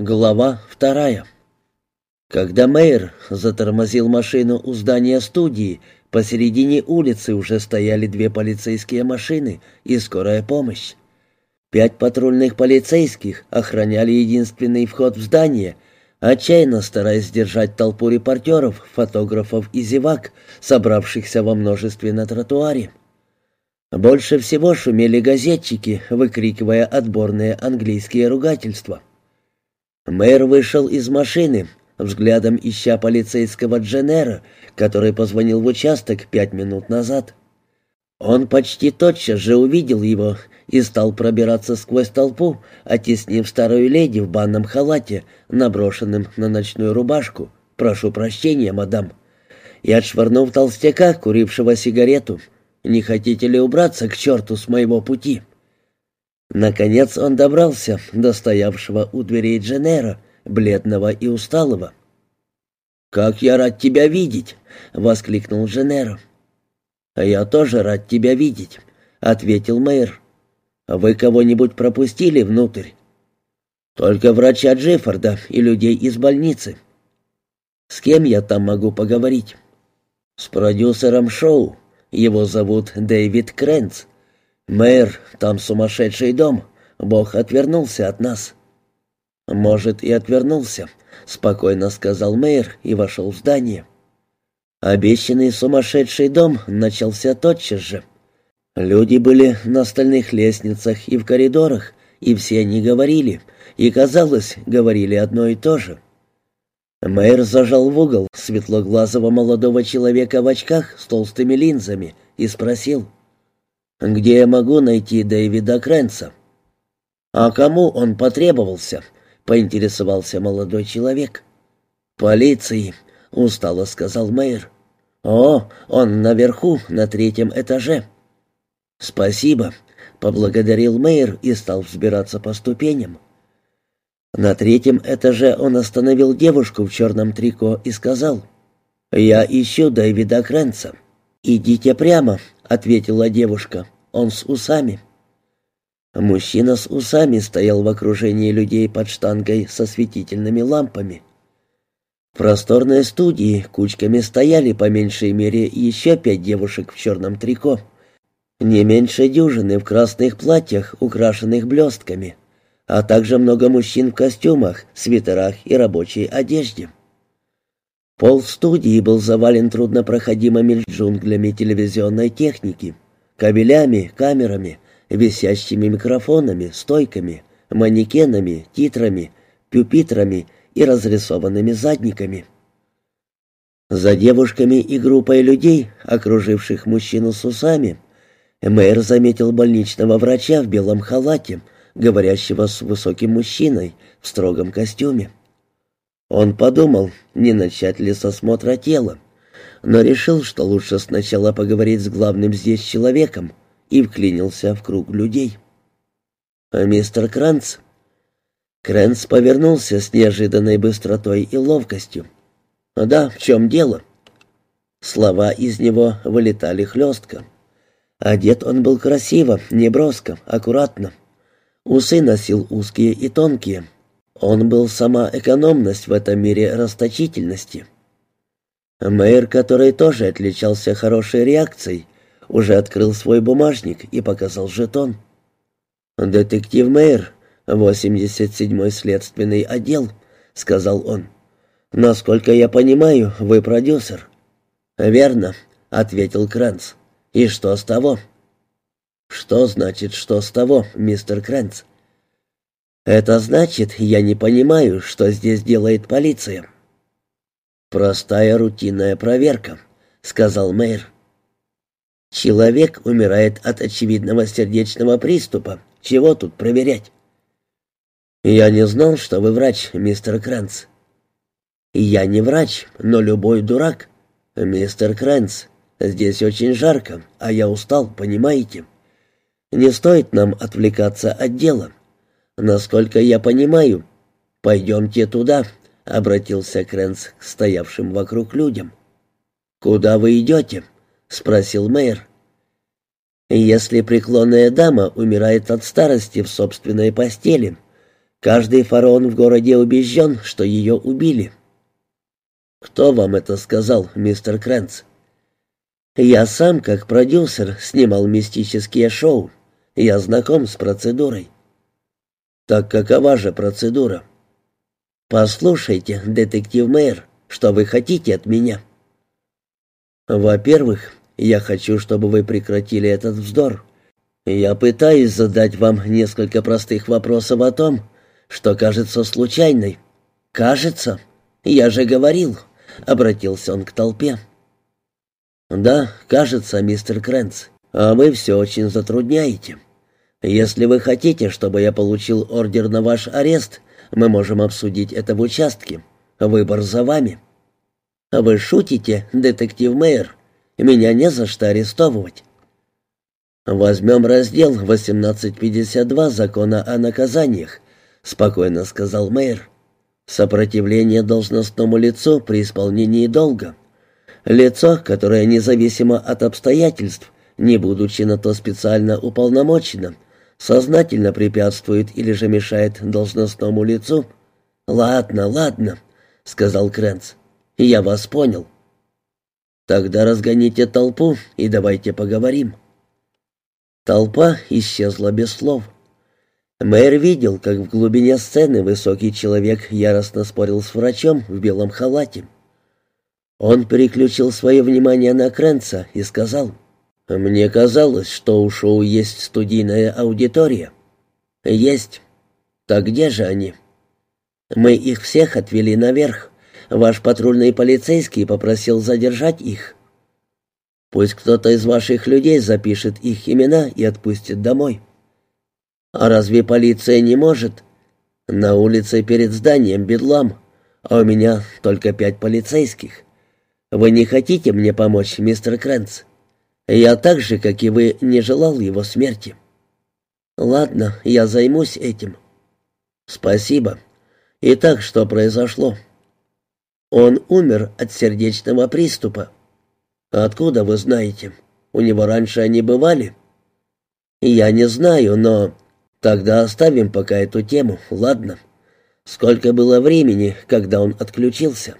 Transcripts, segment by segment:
Глава вторая. Когда мэр затормозил машину у здания студии, посередине улицы уже стояли две полицейские машины и скорая помощь. Пять патрульных полицейских охраняли единственный вход в здание, отчаянно стараясь сдержать толпу репортеров, фотографов и зевак, собравшихся во множестве на тротуаре. Больше всего шумели газетчики, выкрикивая отборные английские ругательства. Мэр вышел из машины, взглядом ища полицейского Дженера, который позвонил в участок пять минут назад. Он почти тотчас же увидел его и стал пробираться сквозь толпу, оттеснив старую леди в банном халате, наброшенным на ночную рубашку. «Прошу прощения, мадам». И отшвырнув толстяка, курившего сигарету, «Не хотите ли убраться к черту с моего пути?» Наконец он добрался до стоявшего у дверей Дженера, бледного и усталого. «Как я рад тебя видеть!» — воскликнул Дженеро. «А я тоже рад тебя видеть», — ответил мэр. «Вы кого-нибудь пропустили внутрь?» «Только врача Джеффорда и людей из больницы». «С кем я там могу поговорить?» «С продюсером шоу. Его зовут Дэвид Крэнц. «Мэр, там сумасшедший дом. Бог отвернулся от нас». «Может, и отвернулся», — спокойно сказал мэр и вошел в здание. Обещанный сумасшедший дом начался тотчас же. Люди были на стальных лестницах и в коридорах, и все они говорили, и, казалось, говорили одно и то же. Мэр зажал в угол светлоглазого молодого человека в очках с толстыми линзами и спросил — «Где я могу найти Дэвида Крэнса?» «А кому он потребовался?» — поинтересовался молодой человек. «Полиции», — устало сказал мэр. «О, он наверху, на третьем этаже». «Спасибо», — поблагодарил мэр и стал взбираться по ступеням. На третьем этаже он остановил девушку в черном трико и сказал, «Я ищу Дэвида Крэнса». «Идите прямо», — ответила девушка. «Он с усами». Мужчина с усами стоял в окружении людей под штангой со светительными лампами. В просторной студии кучками стояли по меньшей мере еще пять девушек в черном трико. Не меньше дюжины в красных платьях, украшенных блестками, а также много мужчин в костюмах, свитерах и рабочей одежде. Пол студии был завален труднопроходимыми джунглями телевизионной техники, кабелями, камерами, висящими микрофонами, стойками, манекенами, титрами, пюпитрами и разрисованными задниками. За девушками и группой людей, окруживших мужчину с усами, мэр заметил больничного врача в белом халате, говорящего с высоким мужчиной в строгом костюме. Он подумал, не начать ли с осмотра тела, но решил, что лучше сначала поговорить с главным здесь человеком, и вклинился в круг людей. А «Мистер Кранц?» Крэнс повернулся с неожиданной быстротой и ловкостью. «Да, в чем дело?» Слова из него вылетали хлестко. Одет он был красиво, неброско, аккуратно. Усы носил узкие и тонкие, он был сама экономность в этом мире расточительности. Мэр, который тоже отличался хорошей реакцией, уже открыл свой бумажник и показал жетон. «Детектив Мэйр, 87-й следственный отдел», — сказал он. «Насколько я понимаю, вы продюсер». «Верно», — ответил Кранц. «И что с того?» «Что значит, что с того, мистер Кранц?» «Это значит, я не понимаю, что здесь делает полиция». «Простая рутинная проверка», — сказал мэр. «Человек умирает от очевидного сердечного приступа. Чего тут проверять?» «Я не знал, что вы врач, мистер Кранц». «Я не врач, но любой дурак. Мистер Кранц, здесь очень жарко, а я устал, понимаете? Не стоит нам отвлекаться от дела». «Насколько я понимаю, пойдемте туда», — обратился Крэнс к стоявшим вокруг людям. «Куда вы идете?» — спросил мэр. «Если преклонная дама умирает от старости в собственной постели, Каждый фараон в городе убежден, что ее убили. «Кто вам это сказал, мистер Крэнс?» «Я сам, как продюсер, снимал мистические шоу. Я знаком с процедурой». «Так какова же процедура?» «Послушайте, детектив Мэйр, что вы хотите от меня?» «Во-первых, я хочу, чтобы вы прекратили этот вздор. Я пытаюсь задать вам несколько простых вопросов о том, что кажется случайной. Кажется? Я же говорил, обратился он к толпе. Да, кажется, мистер Крэнс, а вы все очень затрудняете. Если вы хотите, чтобы я получил ордер на ваш арест, мы можем обсудить это в участке. Выбор за вами. Вы шутите, детектив Мэйр? Меня не за что арестовывать. Возьмем раздел 1852 закона о наказаниях — спокойно сказал мэр. «Сопротивление должностному лицу при исполнении долга. Лицо, которое независимо от обстоятельств, не будучи на то специально уполномоченным, сознательно препятствует или же мешает должностному лицу». «Ладно, ладно», — сказал Крэнц. «Я вас понял». «Тогда разгоните толпу и давайте поговорим». Толпа исчезла без слов. Мэр видел, как в глубине сцены высокий человек яростно спорил с врачом в белом халате. Он переключил свое внимание на Крэнца и сказал, «Мне казалось, что у шоу есть студийная аудитория». «Есть». «Так где же они?» «Мы их всех отвели наверх. Ваш патрульный полицейский попросил задержать их». «Пусть кто-то из ваших людей запишет их имена и отпустит домой». А разве полиция не может? На улице перед зданием бедлам, а у меня только пять полицейских. Вы не хотите мне помочь, мистер Крэнс? Я так же, как и вы, не желал его смерти. Ладно, я займусь этим. Спасибо. Итак, что произошло? Он умер от сердечного приступа. Откуда вы знаете? У него раньше они бывали? Я не знаю, но Тогда оставим пока эту тему, ладно? Сколько было времени, когда он отключился?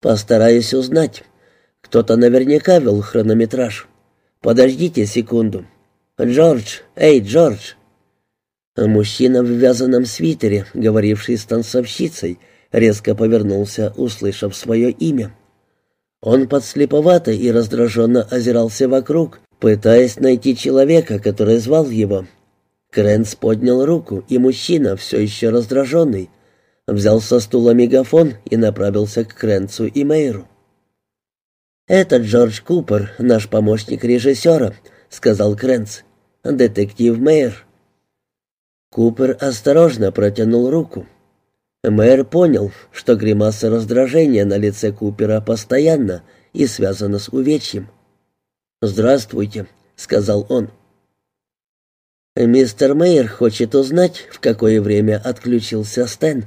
Постараюсь узнать. Кто-то наверняка вел хронометраж. Подождите секунду. Джордж, эй, Джордж. Мужчина в вязаном свитере, говоривший с танцовщицей, резко повернулся, услышав свое имя. Он подслеповато и раздраженно озирался вокруг, пытаясь найти человека, который звал его. Крэнс поднял руку, и мужчина, все еще раздраженный, взял со стула мегафон и направился к Крэнсу и Мейру. «Это Джордж Купер, наш помощник режиссера», — сказал Крэнс. «Детектив Мейр». Купер осторожно протянул руку. Мэр понял, что гримаса раздражения на лице Купера постоянно и связана с увечьем. «Здравствуйте», — сказал он. Мистер Мейер хочет узнать, в какое время отключился Стэн.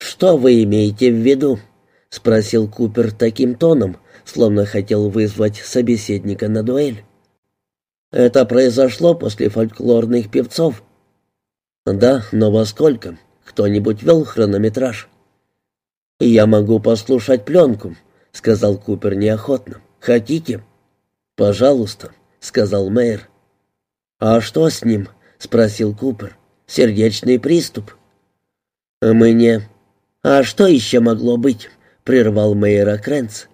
«Что вы имеете в виду?» — спросил Купер таким тоном, словно хотел вызвать собеседника на дуэль. «Это произошло после фольклорных певцов». «Да, но во сколько? Кто-нибудь вел хронометраж?» «Я могу послушать пленку», — сказал Купер неохотно. «Хотите?» «Пожалуйста», — сказал мэр. «А что с ним?» — спросил Купер. «Сердечный приступ». «Мы не...» «А что еще могло быть?» — прервал мэйра Крэнц.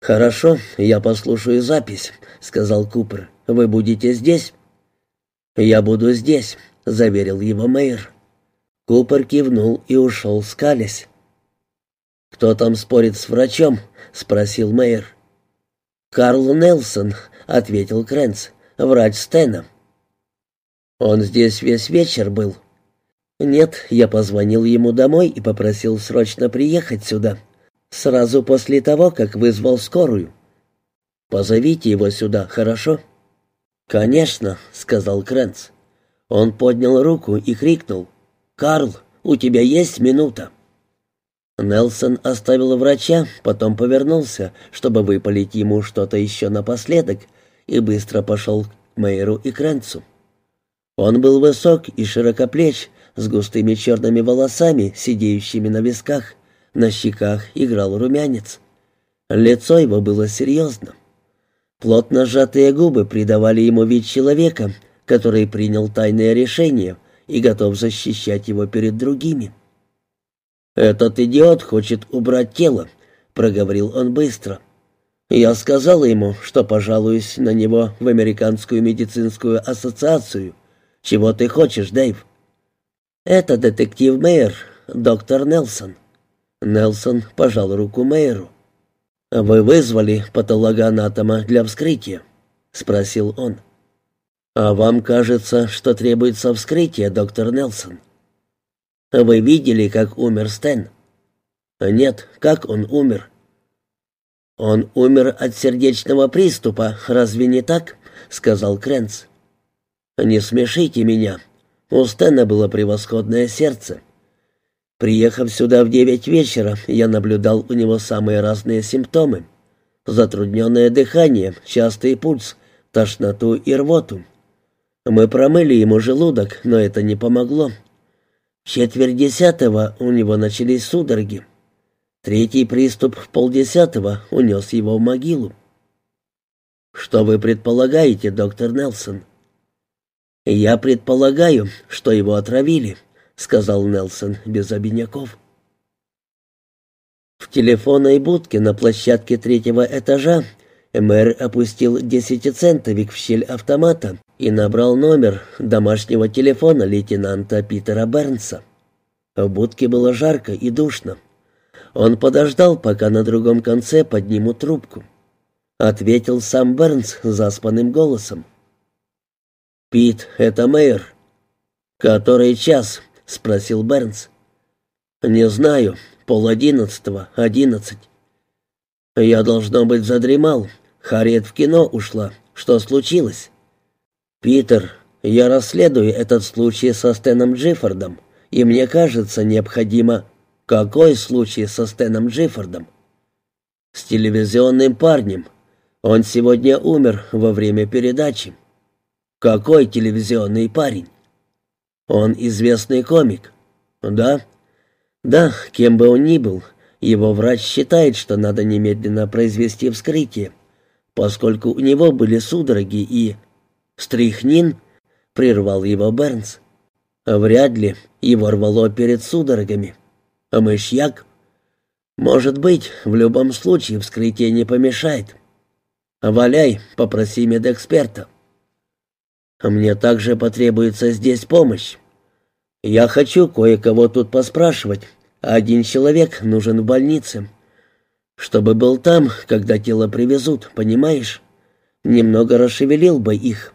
«Хорошо, я послушаю запись», — сказал Купер. «Вы будете здесь?» «Я буду здесь», — заверил его мэр. Купер кивнул и ушел, скалясь. «Кто там спорит с врачом?» — спросил мэр. «Карл Нелсон», — ответил Крэнц врач Стэна. Он здесь весь вечер был. Нет, я позвонил ему домой и попросил срочно приехать сюда. Сразу после того, как вызвал скорую. Позовите его сюда, хорошо? Конечно, сказал Крэнц. Он поднял руку и крикнул: "Карл, у тебя есть минута?" Нелсон оставил врача, потом повернулся, чтобы выпалить ему что-то еще напоследок, и быстро пошел к Мейеру и Крэнцу. Он был высок и широкоплеч, с густыми черными волосами, сидеющими на висках. На щеках играл румянец. Лицо его было серьезно. Плотно сжатые губы придавали ему вид человека, который принял тайное решение и готов защищать его перед другими. «Этот идиот хочет убрать тело», — проговорил он быстро. «Я сказал ему, что пожалуюсь на него в Американскую медицинскую ассоциацию. Чего ты хочешь, Дэйв?» «Это детектив Мейер, доктор Нелсон». Нелсон пожал руку Мейеру. «Вы вызвали патологоанатома для вскрытия?» — спросил он. «А вам кажется, что требуется вскрытие, доктор Нелсон?» «Вы видели, как умер Стэн?» «Нет, как он умер?» «Он умер от сердечного приступа, разве не так?» — сказал Крэнс. «Не смешите меня. У Стэна было превосходное сердце. Приехав сюда в девять вечера, я наблюдал у него самые разные симптомы. Затрудненное дыхание, частый пульс, тошноту и рвоту. Мы промыли ему желудок, но это не помогло. В четверть десятого у него начались судороги. Третий приступ в полдесятого унес его в могилу. «Что вы предполагаете, доктор Нелсон?» «Я предполагаю, что его отравили», сказал Нелсон без обиняков. В телефонной будке на площадке третьего этажа мэр опустил десятицентовик в щель автомата и набрал номер домашнего телефона лейтенанта Питера Бернса. В будке было жарко и душно. Он подождал, пока на другом конце поднимут трубку. Ответил сам Бернс заспанным голосом. «Пит, это мэр». «Который час?» — спросил Бернс. «Не знаю. Пол одиннадцатого, одиннадцать». «Я, должно быть, задремал. Харриет в кино ушла. Что случилось?» «Питер, я расследую этот случай со Стэном Джиффордом, и мне кажется, необходимо...» «Какой случай со Стэном Джиффордом?» «С телевизионным парнем. Он сегодня умер во время передачи». «Какой телевизионный парень?» Он известный комик. Да? Да, кем бы он ни был, его врач считает, что надо немедленно произвести вскрытие, поскольку у него были судороги и... Стрихнин? Прервал его Бернс. Вряд ли. Его рвало перед судорогами. А мышьяк? Может быть, в любом случае вскрытие не помешает. Валяй, попроси медэксперта. Мне также потребуется здесь помощь. Я хочу кое-кого тут поспрашивать. Один человек нужен в больнице. Чтобы был там, когда тело привезут, понимаешь? Немного расшевелил бы их.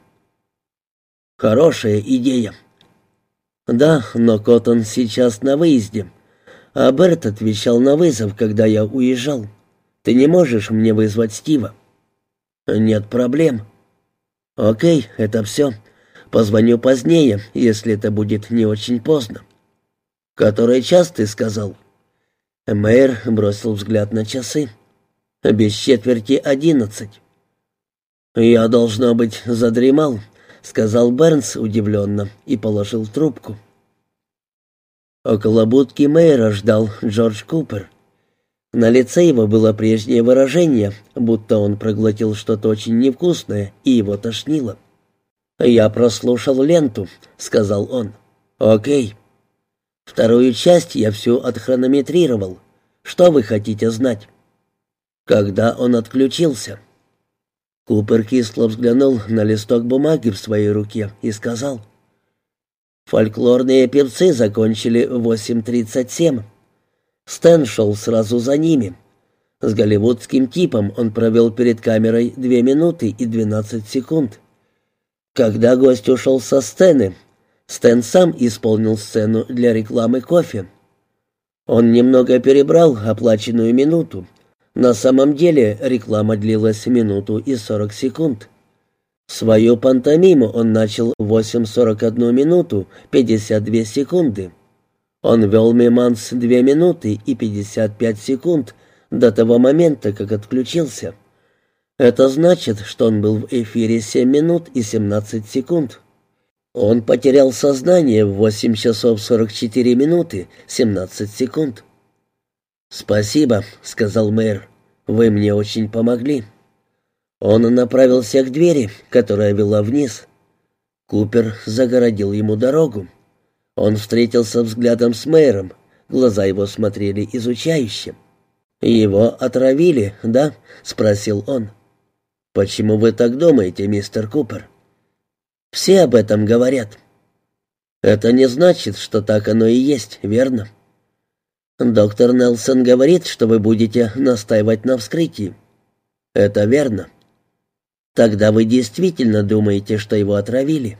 Хорошая идея. Да, но Коттон сейчас на выезде. А Берт отвечал на вызов, когда я уезжал. Ты не можешь мне вызвать Стива? Нет проблем. Окей, это все. Позвоню позднее, если это будет не очень поздно. Который час ты сказал? Мэр бросил взгляд на часы. Без четверти одиннадцать. Я, должно быть, задремал, сказал Бернс удивленно и положил трубку. Около будки мэра ждал Джордж Купер. На лице его было прежнее выражение, будто он проглотил что-то очень невкусное и его тошнило. «Я прослушал ленту», — сказал он. «Окей. Вторую часть я всю отхронометрировал. Что вы хотите знать?» «Когда он отключился?» Купер кисло взглянул на листок бумаги в своей руке и сказал. «Фольклорные певцы закончили в 8.37. Стэн шел сразу за ними. С голливудским типом он провел перед камерой 2 минуты и 12 секунд. Когда гость ушел со сцены, Стэн сам исполнил сцену для рекламы кофе. Он немного перебрал оплаченную минуту. На самом деле реклама длилась минуту и сорок секунд. Свою пантомиму он начал в 8.41 минуту 52 секунды. Он вел миманс 2 минуты и 55 секунд до того момента, как отключился. Это значит, что он был в эфире 7 минут и 17 секунд. Он потерял сознание в 8 часов 44 минуты 17 секунд. «Спасибо», — сказал мэр. «Вы мне очень помогли». Он направился к двери, которая вела вниз. Купер загородил ему дорогу. Он встретился взглядом с мэром. Глаза его смотрели изучающе. «Его отравили, да?» — спросил он. «Почему вы так думаете, мистер Купер?» «Все об этом говорят». «Это не значит, что так оно и есть, верно?» «Доктор Нелсон говорит, что вы будете настаивать на вскрытии». «Это верно». «Тогда вы действительно думаете, что его отравили?»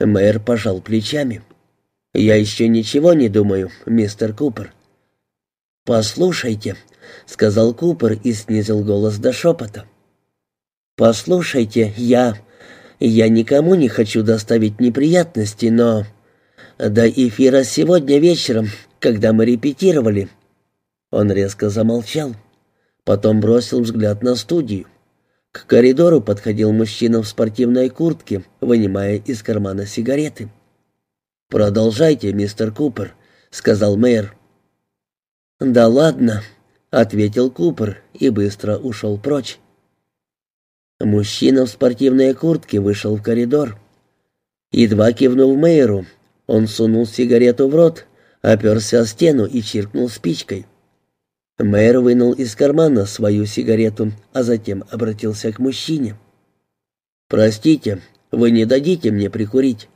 Мэр пожал плечами. «Я еще ничего не думаю, мистер Купер». «Послушайте», — сказал Купер и снизил голос до шепота. «Послушайте, я... Я никому не хочу доставить неприятности, но... До эфира сегодня вечером, когда мы репетировали...» Он резко замолчал. Потом бросил взгляд на студию. К коридору подходил мужчина в спортивной куртке, вынимая из кармана сигареты. «Продолжайте, мистер Купер», — сказал мэр. «Да ладно», — ответил Купер и быстро ушел прочь. Мужчина в спортивной куртке вышел в коридор. Едва кивнув мэру, он сунул сигарету в рот, оперся о стену и чиркнул спичкой. Мэр вынул из кармана свою сигарету, а затем обратился к мужчине. «Простите, вы не дадите мне прикурить?»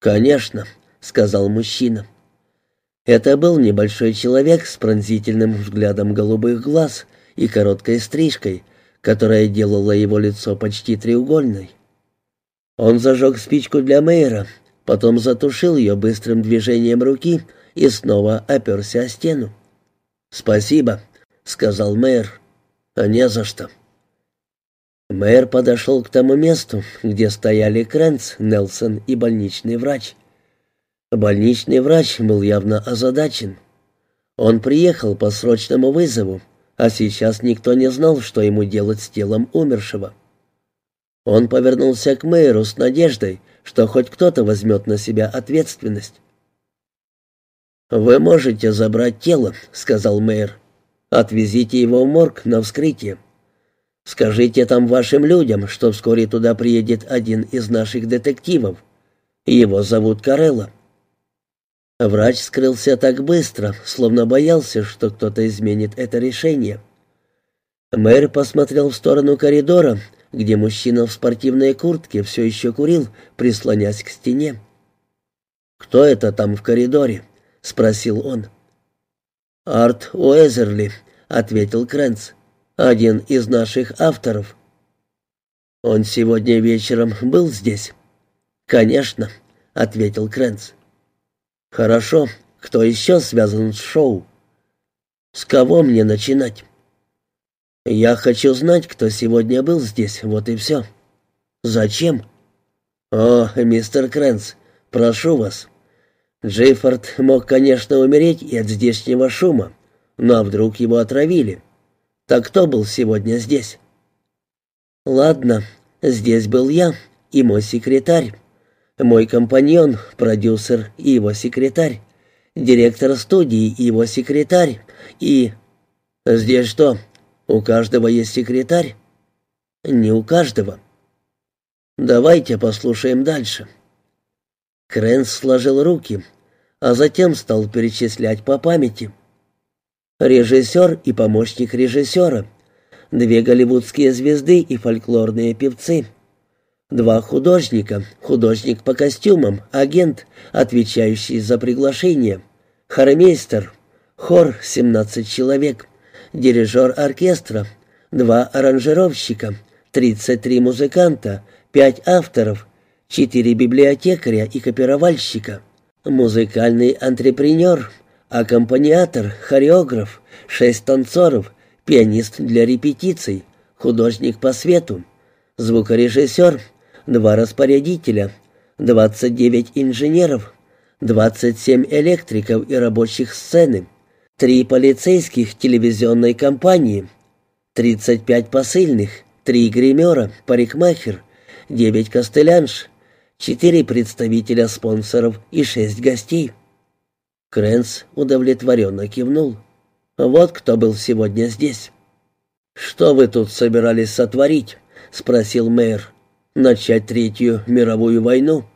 «Конечно», — сказал мужчина. Это был небольшой человек с пронзительным взглядом голубых глаз и короткой стрижкой, которая делала его лицо почти треугольной. Он зажег спичку для мэра, потом затушил ее быстрым движением руки и снова оперся о стену. «Спасибо», — сказал мэр. «А не за что». Мэр подошел к тому месту, где стояли Крэнс, Нелсон и больничный врач. Больничный врач был явно озадачен. Он приехал по срочному вызову, а сейчас никто не знал, что ему делать с телом умершего. Он повернулся к мэру с надеждой, что хоть кто-то возьмет на себя ответственность. «Вы можете забрать тело», — сказал мэр. «Отвезите его в морг на вскрытие. Скажите там вашим людям, что вскоре туда приедет один из наших детективов. Его зовут Карелла». Врач скрылся так быстро, словно боялся, что кто-то изменит это решение. Мэр посмотрел в сторону коридора, где мужчина в спортивной куртке все еще курил, прислонясь к стене. «Кто это там в коридоре?» — спросил он. «Арт Уэзерли», — ответил Крэнс, — «один из наших авторов». «Он сегодня вечером был здесь?» «Конечно», — ответил Крэнс. «Хорошо. Кто еще связан с шоу?» «С кого мне начинать?» «Я хочу знать, кто сегодня был здесь, вот и все». «Зачем?» «О, мистер Крэнс, прошу вас, Джейфорд мог, конечно, умереть и от здешнего шума, но вдруг его отравили. Так кто был сегодня здесь? Ладно, здесь был я и мой секретарь, мой компаньон, продюсер и его секретарь, директор студии и его секретарь, и... Здесь что, у каждого есть секретарь? Не у каждого. Давайте послушаем дальше. Крэнс сложил руки, а затем стал перечислять по памяти. Режиссер и помощник режиссера, две голливудские звезды и фольклорные певцы, два художника, художник по костюмам, агент, отвечающий за приглашение, хормейстер, хор 17 человек, дирижер оркестра, два аранжировщика, 33 музыканта, пять авторов, четыре библиотекаря и копировальщика, музыкальный антрепренер, аккомпаниатор, хореограф, шесть танцоров, пианист для репетиций, художник по свету, звукорежиссер, два распорядителя, 29 инженеров, 27 электриков и рабочих сцены, три полицейских телевизионной компании, 35 посыльных, три гримера, парикмахер, 9 костылянш, четыре представителя спонсоров и шесть гостей. Крэнс удовлетворенно кивнул. Вот кто был сегодня здесь. «Что вы тут собирались сотворить?» — спросил мэр. «Начать Третью мировую войну?»